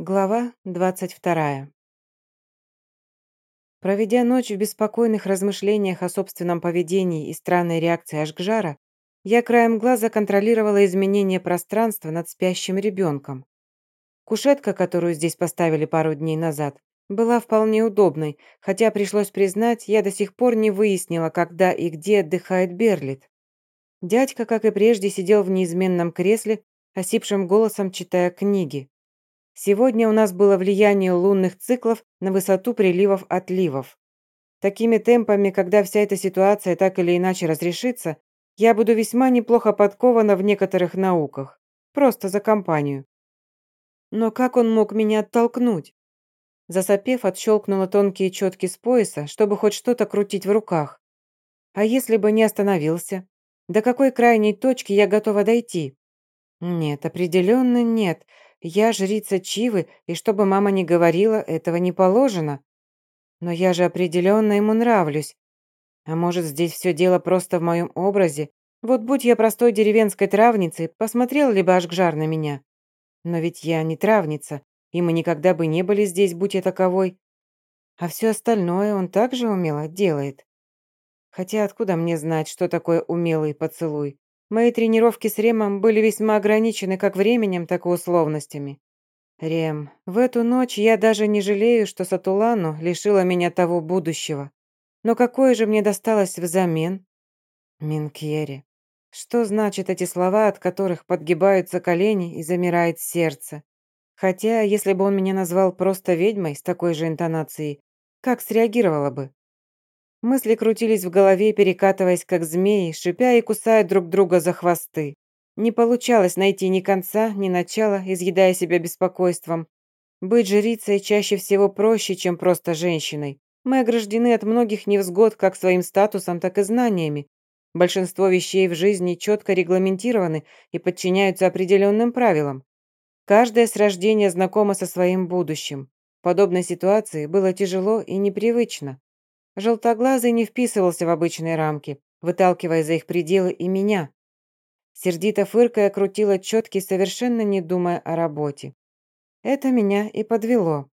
Глава 22. Проведя ночь в беспокойных размышлениях о собственном поведении и странной реакции Ашгжара, я краем глаза контролировала изменение пространства над спящим ребенком. Кушетка, которую здесь поставили пару дней назад, была вполне удобной, хотя пришлось признать, я до сих пор не выяснила, когда и где отдыхает Берлит. Дядька, как и прежде, сидел в неизменном кресле, осипшим голосом читая книги. Сегодня у нас было влияние лунных циклов на высоту приливов-отливов. Такими темпами, когда вся эта ситуация так или иначе разрешится, я буду весьма неплохо подкована в некоторых науках. Просто за компанию. Но как он мог меня оттолкнуть? Засопев, отщелкнула тонкие четки с пояса, чтобы хоть что-то крутить в руках. А если бы не остановился? До какой крайней точки я готова дойти? Нет, определенно нет. Я жрица Чивы, и чтобы мама не говорила, этого не положено. Но я же определенно ему нравлюсь. А может, здесь все дело просто в моем образе? Вот будь я простой деревенской травницей, посмотрел ли бы Ашгжар на меня? Но ведь я не травница, и мы никогда бы не были здесь, будь я таковой. А все остальное он также умело делает. Хотя откуда мне знать, что такое умелый поцелуй? Мои тренировки с Ремом были весьма ограничены как временем, так и условностями. Рем, в эту ночь я даже не жалею, что Сатулану лишила меня того будущего. Но какое же мне досталось взамен? Минкьери. Что значат эти слова, от которых подгибаются колени и замирает сердце? Хотя, если бы он меня назвал просто ведьмой с такой же интонацией, как среагировала бы? Мысли крутились в голове, перекатываясь как змеи, шипя и кусая друг друга за хвосты. Не получалось найти ни конца, ни начала, изъедая себя беспокойством. Быть жрицей чаще всего проще, чем просто женщиной. Мы ограждены от многих невзгод как своим статусом, так и знаниями. Большинство вещей в жизни четко регламентированы и подчиняются определенным правилам. Каждое с рождения знакомо со своим будущим. В подобной ситуации было тяжело и непривычно. Желтоглазый не вписывался в обычные рамки, выталкивая за их пределы и меня. Сердито фыркая крутила четки, совершенно не думая о работе. Это меня и подвело.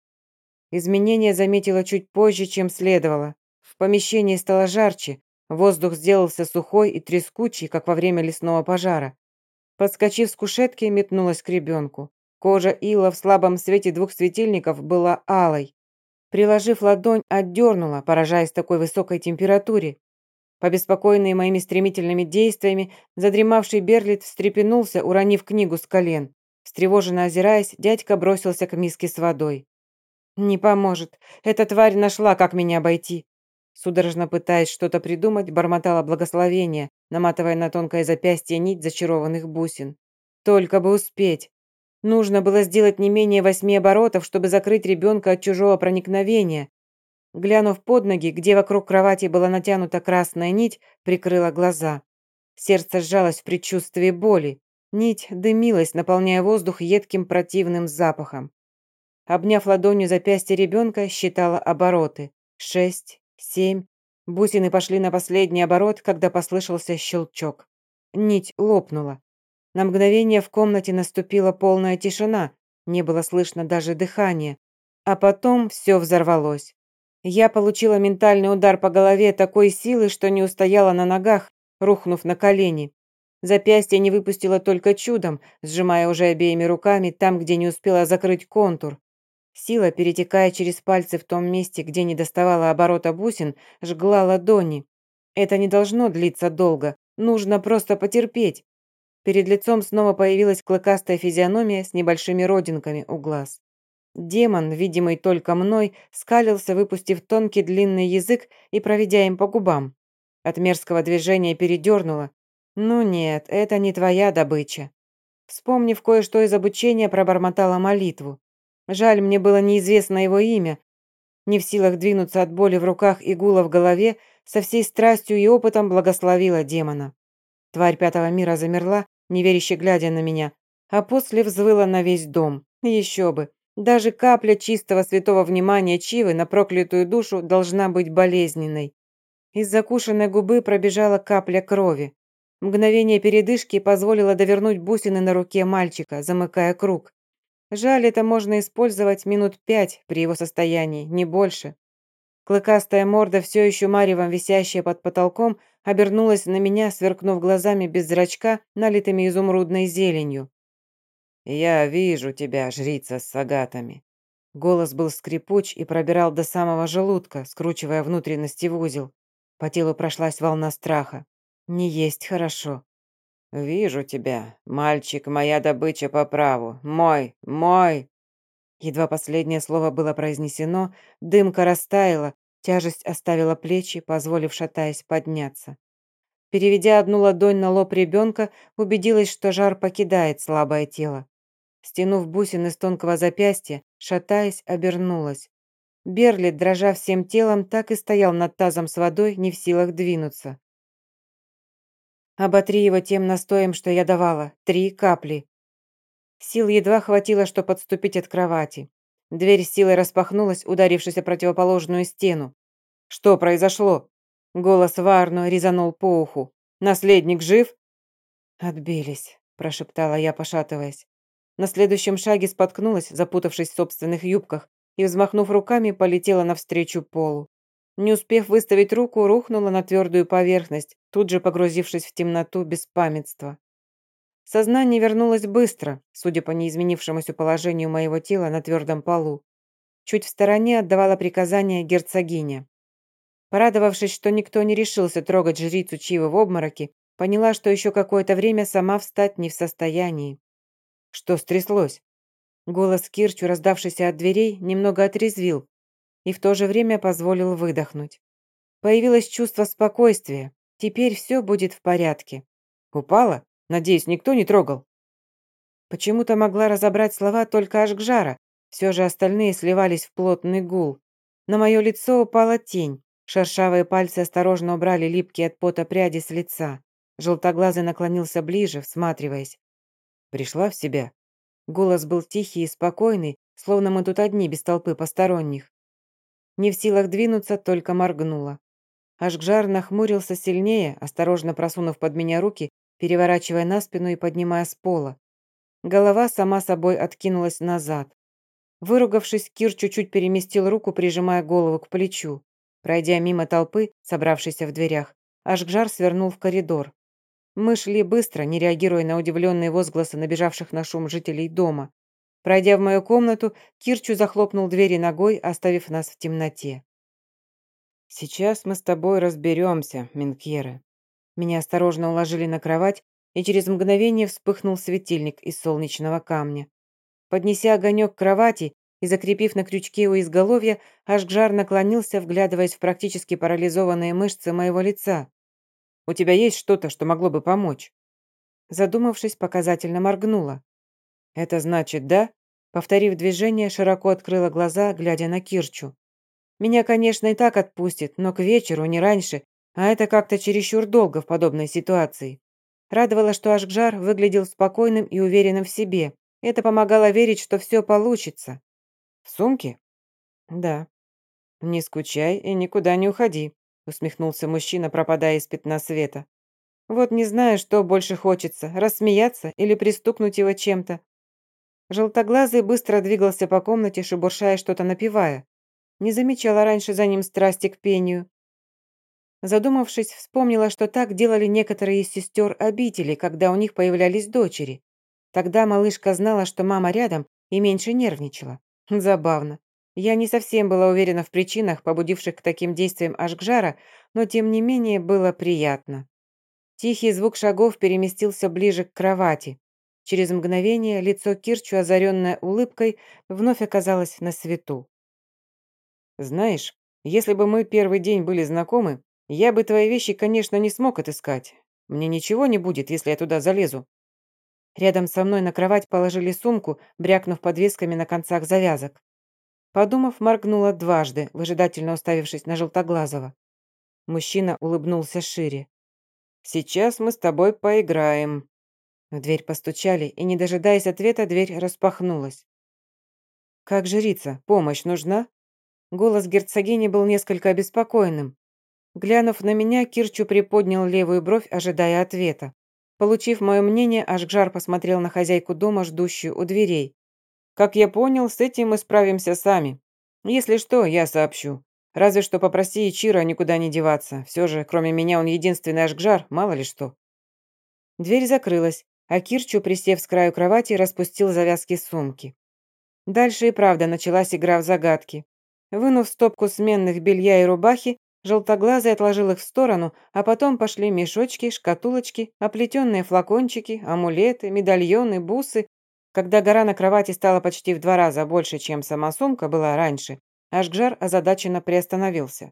Изменения заметила чуть позже, чем следовало. В помещении стало жарче, воздух сделался сухой и трескучий, как во время лесного пожара. Подскочив с кушетки, метнулась к ребенку. Кожа Ила в слабом свете двух светильников была алой. Приложив ладонь, отдернула, поражаясь такой высокой температуре. Побеспокоенный моими стремительными действиями, задремавший Берлит встрепенулся, уронив книгу с колен. Встревоженно озираясь, дядька бросился к миске с водой. «Не поможет. Эта тварь нашла, как меня обойти». Судорожно пытаясь что-то придумать, бормотала благословение, наматывая на тонкое запястье нить зачарованных бусин. «Только бы успеть!» Нужно было сделать не менее восьми оборотов, чтобы закрыть ребенка от чужого проникновения. Глянув под ноги, где вокруг кровати была натянута красная нить, прикрыла глаза. Сердце сжалось в предчувствии боли. Нить дымилась, наполняя воздух едким противным запахом. Обняв ладонью запястье ребенка, считала обороты. Шесть, семь. Бусины пошли на последний оборот, когда послышался щелчок. Нить лопнула. На мгновение в комнате наступила полная тишина, не было слышно даже дыхания. А потом все взорвалось. Я получила ментальный удар по голове такой силы, что не устояла на ногах, рухнув на колени. Запястье не выпустила только чудом, сжимая уже обеими руками там, где не успела закрыть контур. Сила, перетекая через пальцы в том месте, где не доставала оборота бусин, жгла ладони. Это не должно длиться долго, нужно просто потерпеть. Перед лицом снова появилась клыкастая физиономия с небольшими родинками у глаз. Демон, видимый только мной, скалился, выпустив тонкий длинный язык и проведя им по губам. От мерзкого движения передернуло. «Ну нет, это не твоя добыча». Вспомнив кое-что из обучения, пробормотала молитву. Жаль, мне было неизвестно его имя. Не в силах двинуться от боли в руках и гула в голове, со всей страстью и опытом благословила демона. Тварь пятого мира замерла, неверяще глядя на меня, а после взвыла на весь дом. Еще бы. Даже капля чистого святого внимания Чивы на проклятую душу должна быть болезненной. Из закушенной губы пробежала капля крови. Мгновение передышки позволило довернуть бусины на руке мальчика, замыкая круг. Жаль, это можно использовать минут пять при его состоянии, не больше. Клыкастая морда, все еще маревом висящая под потолком, обернулась на меня, сверкнув глазами без зрачка, налитыми изумрудной зеленью. «Я вижу тебя, жрица с сагатами». Голос был скрипуч и пробирал до самого желудка, скручивая внутренности в узел. По телу прошлась волна страха. «Не есть хорошо». «Вижу тебя, мальчик, моя добыча по праву. Мой, мой!» Едва последнее слово было произнесено, дымка растаяла, тяжесть оставила плечи, позволив, шатаясь, подняться. Переведя одну ладонь на лоб ребенка, убедилась, что жар покидает слабое тело. Стянув бусины с тонкого запястья, шатаясь, обернулась. Берли, дрожа всем телом, так и стоял над тазом с водой, не в силах двинуться. Оботри его тем настоем, что я давала. Три капли. Сил едва хватило, чтобы подступить от кровати. Дверь силой распахнулась, ударившись о противоположную стену. «Что произошло?» Голос Варну резанул по уху. «Наследник жив?» «Отбились», – прошептала я, пошатываясь. На следующем шаге споткнулась, запутавшись в собственных юбках, и, взмахнув руками, полетела навстречу полу. Не успев выставить руку, рухнула на твердую поверхность, тут же погрузившись в темноту беспамятства. Сознание вернулось быстро, судя по неизменившемуся положению моего тела на твердом полу. Чуть в стороне отдавала приказание герцогиня. Порадовавшись, что никто не решился трогать жрицу Чивы в обмороке, поняла, что еще какое-то время сама встать не в состоянии. Что стряслось? Голос Кирчу, раздавшийся от дверей, немного отрезвил и в то же время позволил выдохнуть. Появилось чувство спокойствия, Теперь все будет в порядке. Упала? Надеюсь, никто не трогал. Почему-то могла разобрать слова только Ашгжара. Все же остальные сливались в плотный гул. На мое лицо упала тень. Шершавые пальцы осторожно убрали липкие от пота пряди с лица. Желтоглазый наклонился ближе, всматриваясь. Пришла в себя. Голос был тихий и спокойный, словно мы тут одни, без толпы посторонних. Не в силах двинуться, только моргнула. Ашгжар нахмурился сильнее, осторожно просунув под меня руки, переворачивая на спину и поднимая с пола. Голова сама собой откинулась назад. Выругавшись, Кир чуть-чуть переместил руку, прижимая голову к плечу. Пройдя мимо толпы, собравшейся в дверях, Ашгжар свернул в коридор. Мы шли быстро, не реагируя на удивленные возгласы набежавших на шум жителей дома. Пройдя в мою комнату, Кирчу захлопнул двери ногой, оставив нас в темноте. «Сейчас мы с тобой разберемся, Минкьера». Меня осторожно уложили на кровать, и через мгновение вспыхнул светильник из солнечного камня. Поднеся огонек к кровати и закрепив на крючке у изголовья, Ашгжар наклонился, вглядываясь в практически парализованные мышцы моего лица. «У тебя есть что-то, что могло бы помочь?» Задумавшись, показательно моргнула. «Это значит, да?» Повторив движение, широко открыла глаза, глядя на Кирчу. Меня, конечно, и так отпустит, но к вечеру, не раньше, а это как-то чересчур долго в подобной ситуации. Радовало, что Ашгжар выглядел спокойным и уверенным в себе. Это помогало верить, что все получится. «В сумке?» «Да». «Не скучай и никуда не уходи», усмехнулся мужчина, пропадая из пятна света. «Вот не знаю, что больше хочется, рассмеяться или пристукнуть его чем-то». Желтоглазый быстро двигался по комнате, шебуршая что-то напевая. Не замечала раньше за ним страсти к пению. Задумавшись, вспомнила, что так делали некоторые из сестер обители, когда у них появлялись дочери. Тогда малышка знала, что мама рядом и меньше нервничала. Забавно. Я не совсем была уверена в причинах, побудивших к таким действиям Ашгжара, но тем не менее было приятно. Тихий звук шагов переместился ближе к кровати. Через мгновение лицо Кирчу, озаренное улыбкой, вновь оказалось на свету. «Знаешь, если бы мы первый день были знакомы, я бы твои вещи, конечно, не смог отыскать. Мне ничего не будет, если я туда залезу». Рядом со мной на кровать положили сумку, брякнув подвесками на концах завязок. Подумав, моргнула дважды, выжидательно уставившись на Желтоглазого. Мужчина улыбнулся шире. «Сейчас мы с тобой поиграем». В дверь постучали, и, не дожидаясь ответа, дверь распахнулась. «Как жрица, помощь нужна?» Голос герцогини был несколько обеспокоенным. Глянув на меня, Кирчу приподнял левую бровь, ожидая ответа. Получив мое мнение, Ашгжар посмотрел на хозяйку дома, ждущую у дверей. Как я понял, с этим мы справимся сами. Если что, я сообщу. Разве что попроси Ичиро никуда не деваться. Все же, кроме меня, он единственный Ашгжар, мало ли что». Дверь закрылась, а Кирчу, присев с краю кровати, распустил завязки сумки. Дальше и правда началась игра в загадки. Вынув стопку сменных белья и рубахи, Желтоглазый отложил их в сторону, а потом пошли мешочки, шкатулочки, оплетенные флакончики, амулеты, медальоны, бусы. Когда гора на кровати стала почти в два раза больше, чем сама сумка была раньше, Ашгжар озадаченно приостановился.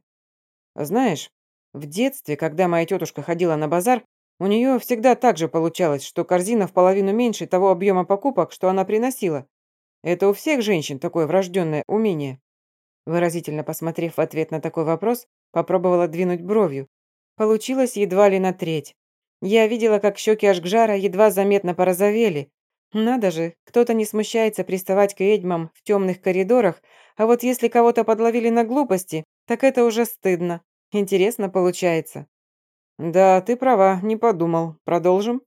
«Знаешь, в детстве, когда моя тетушка ходила на базар, у нее всегда так же получалось, что корзина в половину меньше того объема покупок, что она приносила. Это у всех женщин такое врожденное умение». Выразительно посмотрев в ответ на такой вопрос, Попробовала двинуть бровью. Получилось едва ли на треть. Я видела, как щеки Ашгжара едва заметно порозовели. Надо же, кто-то не смущается приставать к ведьмам в темных коридорах, а вот если кого-то подловили на глупости, так это уже стыдно. Интересно получается. Да, ты права, не подумал. Продолжим?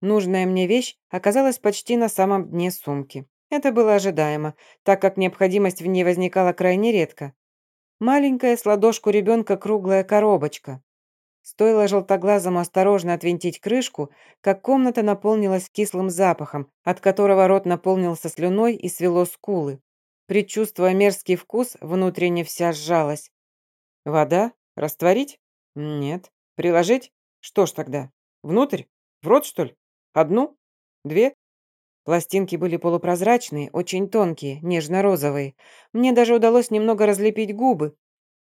Нужная мне вещь оказалась почти на самом дне сумки. Это было ожидаемо, так как необходимость в ней возникала крайне редко. Маленькая с ладошку ребенка круглая коробочка. Стоило желтоглазому осторожно отвинтить крышку, как комната наполнилась кислым запахом, от которого рот наполнился слюной и свело скулы. Предчувствуя мерзкий вкус, внутренне вся сжалась. «Вода? Растворить? Нет. Приложить? Что ж тогда? Внутрь? В рот, что ли? Одну? Две? Пластинки были полупрозрачные, очень тонкие, нежно-розовые. Мне даже удалось немного разлепить губы.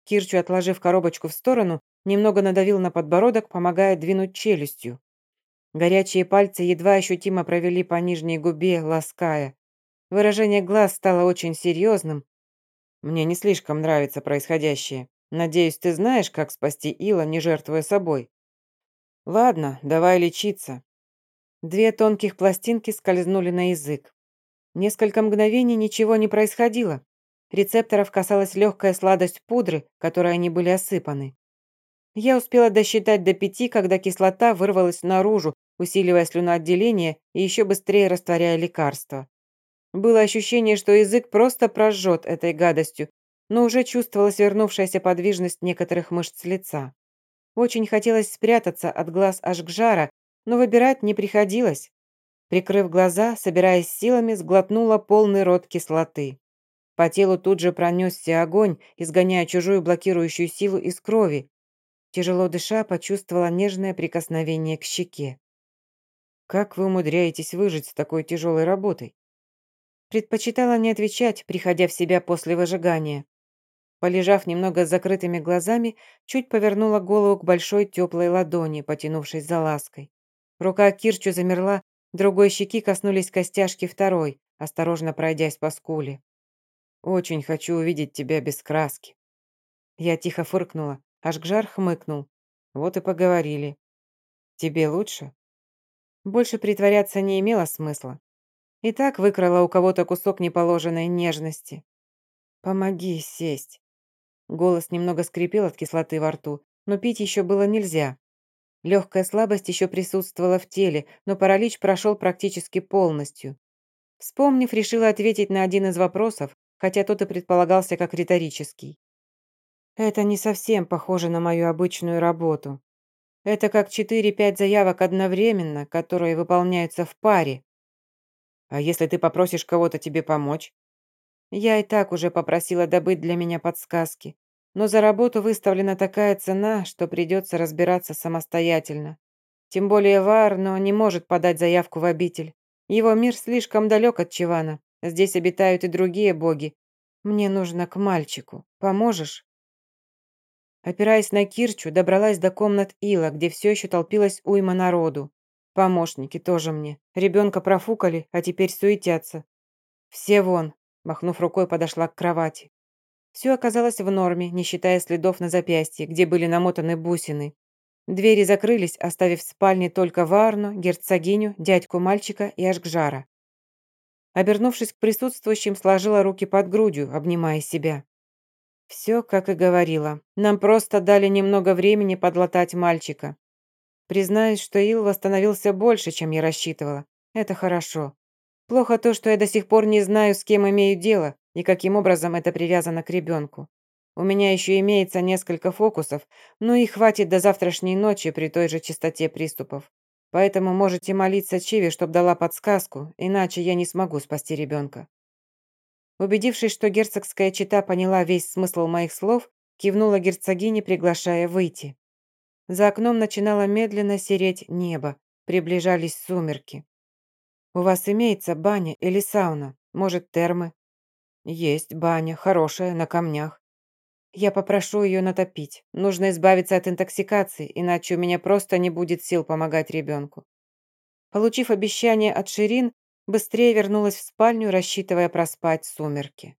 Кирчу, отложив коробочку в сторону, немного надавил на подбородок, помогая двинуть челюстью. Горячие пальцы едва ощутимо провели по нижней губе, лаская. Выражение глаз стало очень серьезным. «Мне не слишком нравится происходящее. Надеюсь, ты знаешь, как спасти Ила, не жертвуя собой?» «Ладно, давай лечиться. Две тонких пластинки скользнули на язык. Несколько мгновений ничего не происходило. Рецепторов касалась легкая сладость пудры, которой они были осыпаны. Я успела досчитать до пяти, когда кислота вырвалась наружу, усиливая слюноотделение и еще быстрее растворяя лекарство. Было ощущение, что язык просто прожжет этой гадостью, но уже чувствовалась вернувшаяся подвижность некоторых мышц лица. Очень хотелось спрятаться от глаз Ашгжара, но выбирать не приходилось. Прикрыв глаза, собираясь силами, сглотнула полный рот кислоты. По телу тут же пронесся огонь, изгоняя чужую блокирующую силу из крови. Тяжело дыша, почувствовала нежное прикосновение к щеке. «Как вы умудряетесь выжить с такой тяжелой работой?» Предпочитала не отвечать, приходя в себя после выжигания. Полежав немного с закрытыми глазами, чуть повернула голову к большой теплой ладони, потянувшись за лаской. Рука Кирчу замерла, другой щеки коснулись костяшки второй, осторожно пройдясь по скуле. «Очень хочу увидеть тебя без краски». Я тихо фыркнула, аж Гжар хмыкнул. Вот и поговорили. «Тебе лучше?» Больше притворяться не имело смысла. И так выкрала у кого-то кусок неположенной нежности. «Помоги сесть». Голос немного скрипел от кислоты во рту, но пить еще было нельзя. Легкая слабость еще присутствовала в теле, но паралич прошел практически полностью. Вспомнив, решила ответить на один из вопросов, хотя тот и предполагался как риторический. Это не совсем похоже на мою обычную работу. Это как 4-5 заявок одновременно, которые выполняются в паре. А если ты попросишь кого-то тебе помочь? Я и так уже попросила добыть для меня подсказки но за работу выставлена такая цена, что придется разбираться самостоятельно. Тем более Варно не может подать заявку в обитель. Его мир слишком далек от Чивана. Здесь обитают и другие боги. Мне нужно к мальчику. Поможешь?» Опираясь на Кирчу, добралась до комнат Ила, где все еще толпилась уйма народу. Помощники тоже мне. Ребенка профукали, а теперь суетятся. «Все вон!» Махнув рукой, подошла к кровати. Все оказалось в норме, не считая следов на запястье, где были намотаны бусины. Двери закрылись, оставив в спальне только Варну, герцогиню, дядьку мальчика и Ашгжара. Обернувшись к присутствующим, сложила руки под грудью, обнимая себя. Все, как и говорила. Нам просто дали немного времени подлатать мальчика. Признаюсь, что Ил восстановился больше, чем я рассчитывала. Это хорошо. Плохо то, что я до сих пор не знаю, с кем имею дело и каким образом это привязано к ребенку. У меня еще имеется несколько фокусов, но их хватит до завтрашней ночи при той же частоте приступов. Поэтому можете молиться Чиви, чтоб дала подсказку, иначе я не смогу спасти ребенка». Убедившись, что герцогская чита поняла весь смысл моих слов, кивнула герцогине, приглашая выйти. За окном начинало медленно сереть небо, приближались сумерки. «У вас имеется баня или сауна? Может, термы?» «Есть баня, хорошая, на камнях. Я попрошу ее натопить. Нужно избавиться от интоксикации, иначе у меня просто не будет сил помогать ребенку». Получив обещание от Ширин, быстрее вернулась в спальню, рассчитывая проспать сумерки.